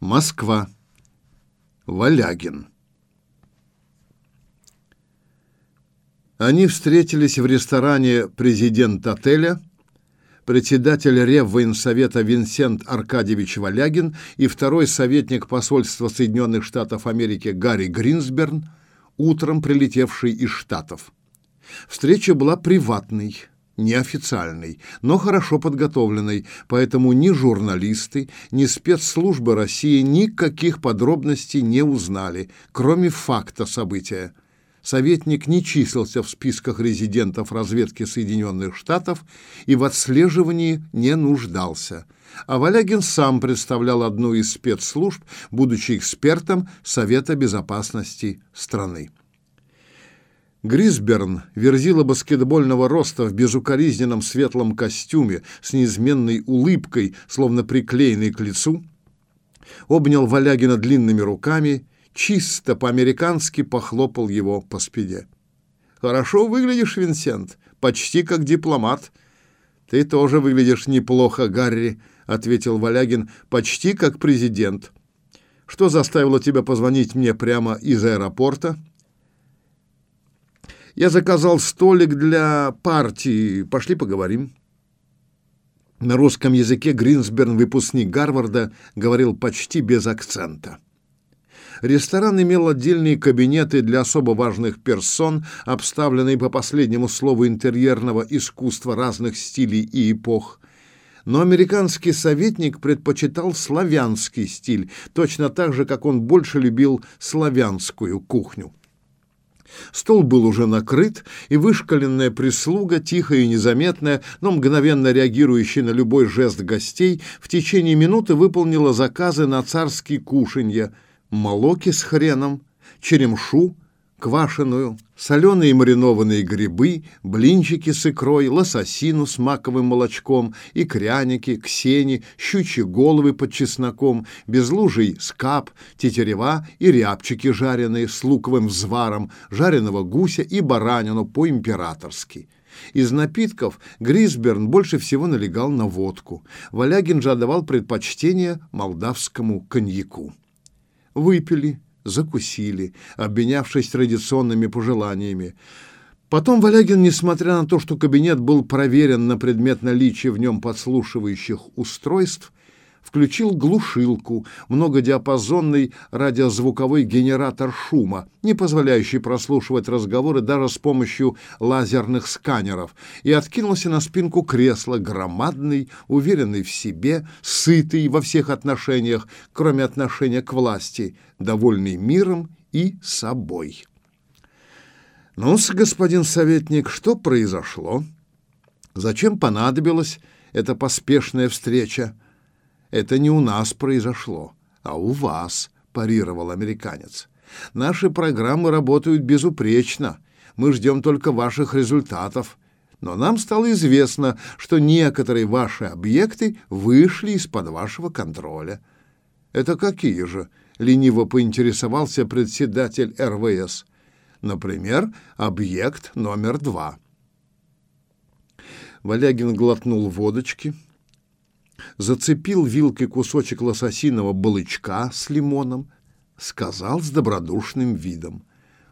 Москва. Валягин. Они встретились в ресторане «Президент отеля», председатель Реввоенсовета Винсент Аркадьевич Валягин и второй советник посольства Соединенных Штатов Америки Гарри Гринсберн, утром прилетевший из Штатов. Встреча была приватной, неофициальной, но хорошо подготовленной, поэтому ни журналисты, ни спецслужбы России никаких подробностей не узнали, кроме факта события. Советник не числился в списках резидентов разведки Соединенных Штатов и в отслеживании не нуждался. А Валягин сам представлял одну из спецслужб, будучи экспертом Совета безопасности страны. Грисберн, верзила баскетбольного роста в безукоризненном светлом костюме с неизменной улыбкой, словно приклеенной к лицу, обнял Валягина длинными руками, чисто по-американски похлопал его по спине. «Хорошо выглядишь, Винсент, почти как дипломат». «Ты тоже выглядишь неплохо, Гарри», — ответил Валягин, — «почти как президент». «Что заставило тебя позвонить мне прямо из аэропорта?» Я заказал столик для партии. Пошли поговорим. На русском языке Гринсберн, выпускник Гарварда, говорил почти без акцента. Ресторан имел отдельные кабинеты для особо важных персон, обставленные по последнему слову интерьерного искусства разных стилей и эпох. Но американский советник предпочитал славянский стиль, точно так же, как он больше любил славянскую кухню. Стол был уже накрыт, и вышкаленная прислуга, тихая и незаметная, но мгновенно реагирующая на любой жест гостей, в течение минуты выполнила заказы на царские кушанья, молоки с хреном, черемшу, квашеную, соленые маринованные грибы, блинчики с икрой, лососину с маковым молочком, и кряники, ксени, щучьи головы под чесноком, безлужий скап, тетерева и рябчики жареные с луковым взваром, жареного гуся и баранину по-императорски. Из напитков Грисберн больше всего налегал на водку. Валягин же отдавал предпочтение молдавскому коньяку. Выпили, закусили, обменявшись традиционными пожеланиями. Потом Валягин, несмотря на то, что кабинет был проверен на предмет наличия в нем подслушивающих устройств, включил глушилку, многодиапазонный радиозвуковой генератор шума, не позволяющий прослушивать разговоры даже с помощью лазерных сканеров, и откинулся на спинку кресла, громадный, уверенный в себе, сытый во всех отношениях, кроме отношения к власти, довольный миром и собой. ну господин советник, что произошло? Зачем понадобилась эта поспешная встреча? Это не у нас произошло, а у вас, парировал американец. Наши программы работают безупречно. Мы ждем только ваших результатов. Но нам стало известно, что некоторые ваши объекты вышли из-под вашего контроля. Это какие же? лениво поинтересовался председатель РВС. Например, объект номер два. Валягин глотнул водочки, зацепил вилкой кусочек лососиного балычка с лимоном, сказал с добродушным видом.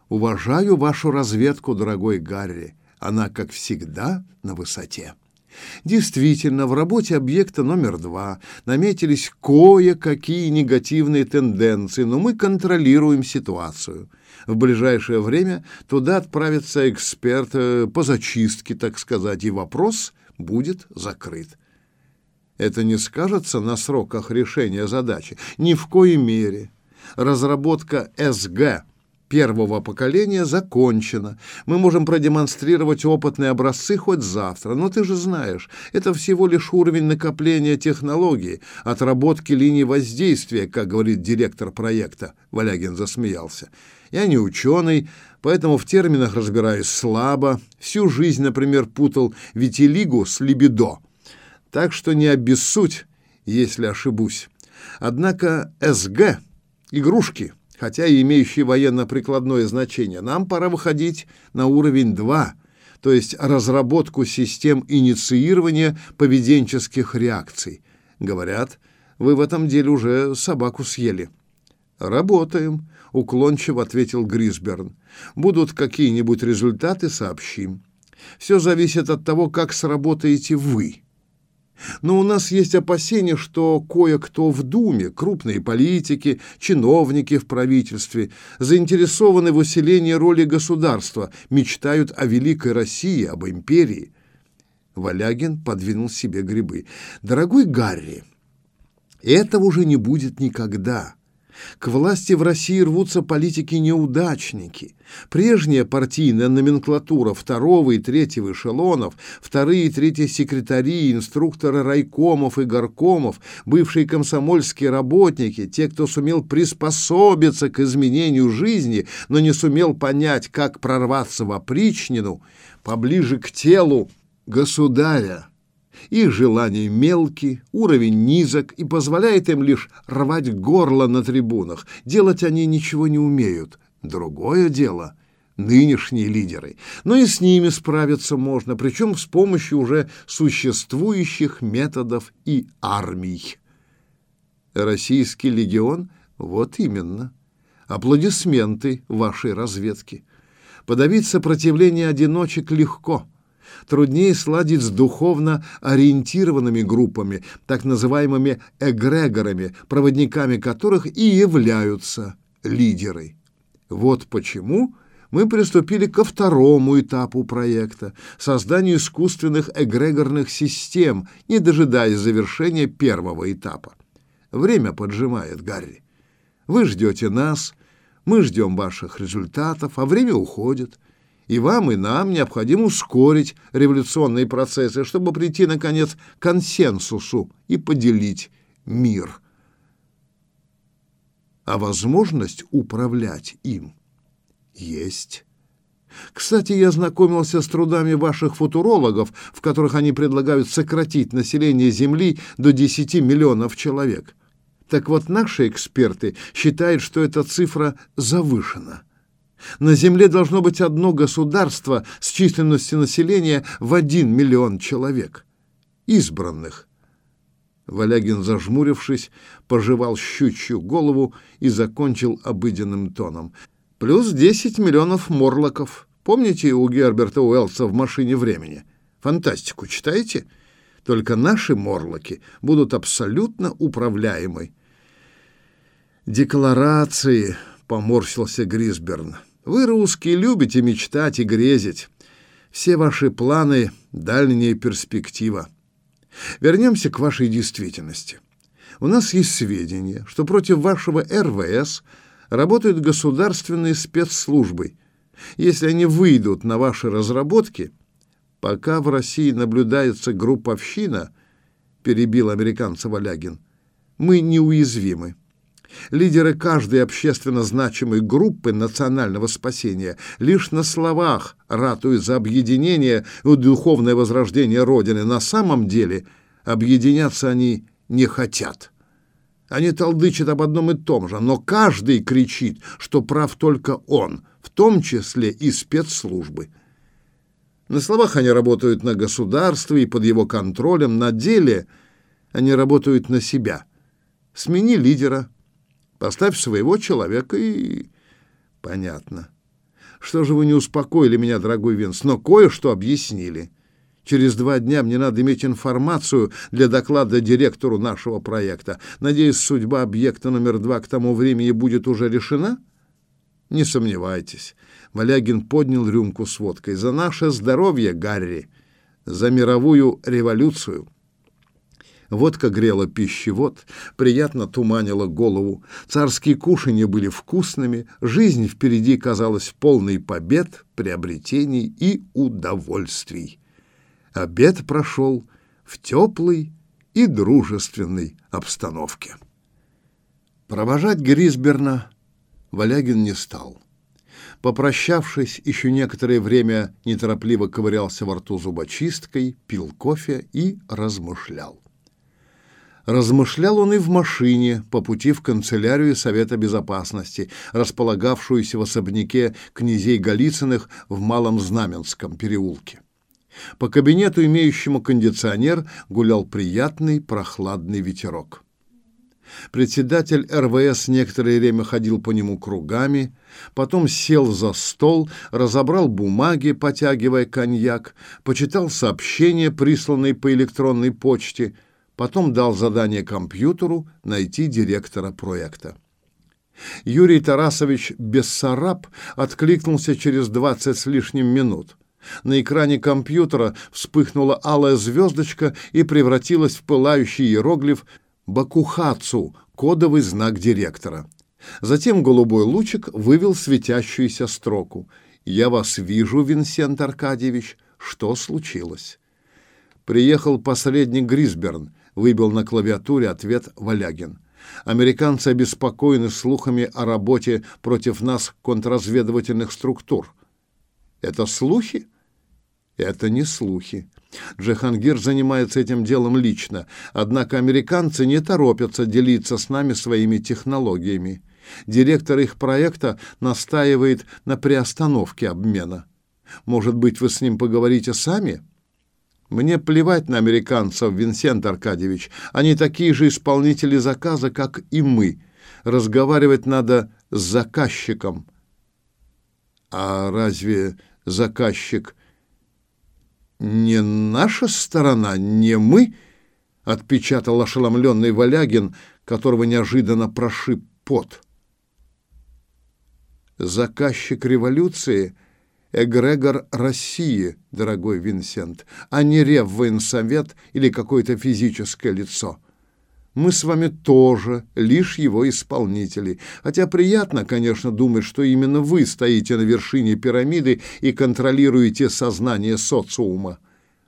«Уважаю вашу разведку, дорогой Гарри. Она, как всегда, на высоте». Действительно, в работе объекта номер два наметились кое-какие негативные тенденции, но мы контролируем ситуацию. В ближайшее время туда отправится эксперт э, по зачистке, так сказать, и вопрос будет закрыт. Это не скажется на сроках решения задачи? Ни в коей мере. Разработка СГ первого поколения закончена. Мы можем продемонстрировать опытные образцы хоть завтра. Но ты же знаешь, это всего лишь уровень накопления технологий, отработки линий воздействия, как говорит директор проекта. Валягин засмеялся. Я не ученый, поэтому в терминах разбираюсь слабо. Всю жизнь, например, путал витилигу с либидо так что не обессудь, если ошибусь. Однако СГ — игрушки, хотя и имеющие военно-прикладное значение. Нам пора выходить на уровень 2, то есть разработку систем инициирования поведенческих реакций. Говорят, Вы в этом деле уже собаку съели. Работаем, уклончиво ответил Грисберн. Будут какие-нибудь результаты, сообщим. Все зависит от того, как сработаете вы. Но у нас есть опасения, что кое-кто в Думе, крупные политики, чиновники в правительстве, заинтересованы в усилении роли государства, мечтают о великой России, об империи. Валягин подвинул себе грибы. «Дорогой Гарри, этого уже не будет никогда. К власти в России рвутся политики-неудачники. Прежняя партийная номенклатура второго и третьего эшелонов, вторые и третьи секретари, инструкторы райкомов и горкомов, бывшие комсомольские работники, те, кто сумел приспособиться к изменению жизни, но не сумел понять, как прорваться в опричнину, поближе к телу государя. Их желания мелкие, уровень низок и позволяет им лишь рвать горло на трибунах. Делать они ничего не умеют. Другое дело — нынешние лидеры. Но и с ними справиться можно, причем с помощью уже существующих методов и армий. Российский легион — вот именно. Аплодисменты вашей разведки. Подавить сопротивление одиночек легко — труднее сладить с духовно ориентированными группами, так называемыми эгрегорами, проводниками которых и являются лидеры. Вот почему мы приступили ко второму этапу проекта – созданию искусственных эгрегорных систем, не дожидаясь завершения первого этапа. Время поджимает, Гарри. Вы ждете нас, мы ждем ваших результатов, а время уходит – и вам, и нам необходимо ускорить революционные процессы, чтобы прийти, наконец, к консенсусу и поделить мир. А возможность управлять им есть. Кстати, я знакомился с трудами ваших футурологов, в которых они предлагают сократить население Земли до 10 миллионов человек. Так вот, наши эксперты считают, что эта цифра завышена. На Земле должно быть одно государство с численностью населения в один миллион человек. Избранных. Валягин, зажмурившись, пожевал щучью голову и закончил обыденным тоном. Плюс 10 миллионов морлоков. Помните у Герберта Уэллса в «Машине времени»? Фантастику читаете? Только наши морлоки будут абсолютно управляемы. «Декларации», — поморщился Грисберн. Вы, русские, любите мечтать и грезить. Все ваши планы — дальняя перспектива. Вернемся к вашей действительности. У нас есть сведения, что против вашего РВС работают государственные спецслужбы. Если они выйдут на ваши разработки, пока в России наблюдается групповщина, перебил американца Валягин, мы неуязвимы. Лидеры каждой общественно значимой группы национального спасения лишь на словах ратуют за объединение и духовное возрождение Родины. На самом деле объединяться они не хотят. Они толдычат об одном и том же, но каждый кричит, что прав только он, в том числе и спецслужбы. На словах они работают на государство и под его контролем, на деле они работают на себя. Смени лидера, Поставь своего человека и... Понятно. Что же вы не успокоили меня, дорогой Винс, но кое-что объяснили. Через два дня мне надо иметь информацию для доклада директору нашего проекта. Надеюсь, судьба объекта номер два к тому времени будет уже решена? Не сомневайтесь. Малягин поднял рюмку с водкой. За наше здоровье, Гарри! За мировую революцию! Водка грела пищевод, приятно туманила голову. Царские кушанья были вкусными, жизнь впереди казалась полной побед, приобретений и удовольствий. Обед прошел в теплой и дружественной обстановке. Провожать Грисберна Валягин не стал. Попрощавшись, еще некоторое время неторопливо ковырялся во рту зубочисткой, пил кофе и размышлял. Размышлял он и в машине по пути в канцелярию Совета Безопасности, располагавшуюся в особняке князей Голицыных в Малом Знаменском переулке. По кабинету, имеющему кондиционер, гулял приятный прохладный ветерок. Председатель РВС некоторое время ходил по нему кругами, потом сел за стол, разобрал бумаги, потягивая коньяк, почитал сообщения, присланные по электронной почте, потом дал задание компьютеру найти директора проекта. Юрий Тарасович Бессараб откликнулся через двадцать с лишним минут. На экране компьютера вспыхнула алая звездочка и превратилась в пылающий иероглиф Бакухацу, кодовый знак директора. Затем голубой лучик вывел светящуюся строку. «Я вас вижу, Винсент Аркадьевич. Что случилось?» «Приехал посредник Грисберн», — выбил на клавиатуре ответ Валягин. «Американцы обеспокоены слухами о работе против нас контрразведывательных структур». «Это слухи?» «Это не слухи. Джахангир занимается этим делом лично, однако американцы не торопятся делиться с нами своими технологиями. Директор их проекта настаивает на приостановке обмена. Может быть, вы с ним поговорите сами? Мне плевать на американцев, Винсент Аркадьевич. Они такие же исполнители заказа, как и мы. Разговаривать надо с заказчиком. А разве заказчик «Не наша сторона, не мы», — отпечатал ошеломленный Валягин, которого неожиданно прошиб пот. «Заказчик революции — эгрегор России, дорогой Винсент, а не Реввоенсовет или какое-то физическое лицо». Мы с вами тоже лишь его исполнители. Хотя приятно, конечно, думать, что именно вы стоите на вершине пирамиды и контролируете сознание социума.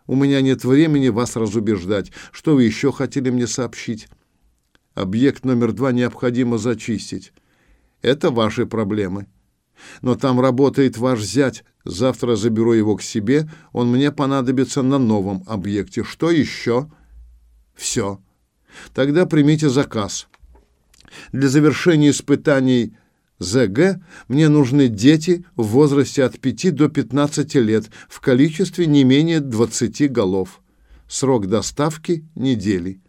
У меня нет времени вас разубеждать. Что вы еще хотели мне сообщить? Объект номер два необходимо зачистить. Это ваши проблемы. Но там работает ваш зять. Завтра заберу его к себе. Он мне понадобится на новом объекте. Что еще? Все. Тогда примите заказ. Для завершения испытаний ЗГ мне нужны дети в возрасте от 5 до 15 лет в количестве не менее 20 голов. Срок доставки – недели.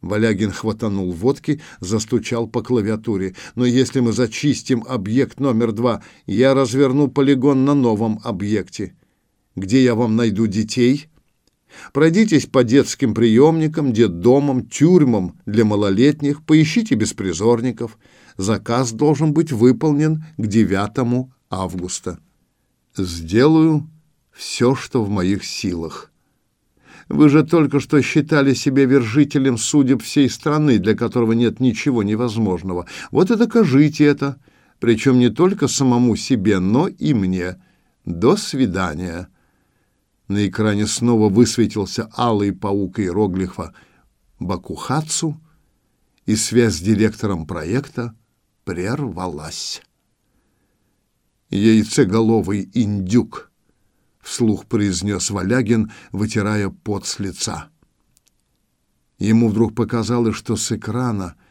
Валягин хватанул водки, застучал по клавиатуре. «Но если мы зачистим объект номер два, я разверну полигон на новом объекте. Где я вам найду детей?» Пройдитесь по детским приемникам, детдомам, тюрьмам для малолетних, поищите беспризорников. Заказ должен быть выполнен к 9 августа. Сделаю все, что в моих силах. Вы же только что считали себя вершителем судеб всей страны, для которого нет ничего невозможного. Вот и докажите это, причем не только самому себе, но и мне. До свидания. На экране снова высветился алый паук иероглифа Бакухацу, и связь с директором проекта прервалась. «Яйцеголовый индюк», — вслух произнес Валягин, вытирая пот с лица. Ему вдруг показалось, что с экрана —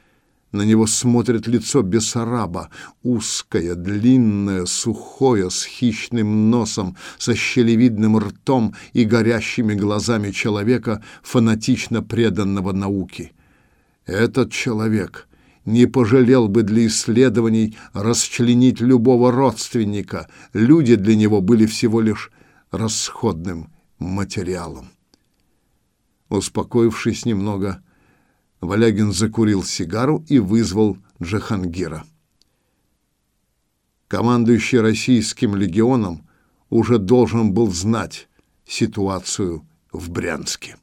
на него смотрит лицо Бессараба, узкое, длинное, сухое, с хищным носом, со щелевидным ртом и горящими глазами человека, фанатично преданного науке. Этот человек не пожалел бы для исследований расчленить любого родственника. Люди для него были всего лишь расходным материалом. Успокоившись немного, Валягин закурил сигару и вызвал Джахангира. Командующий российским легионом уже должен был знать ситуацию в Брянске.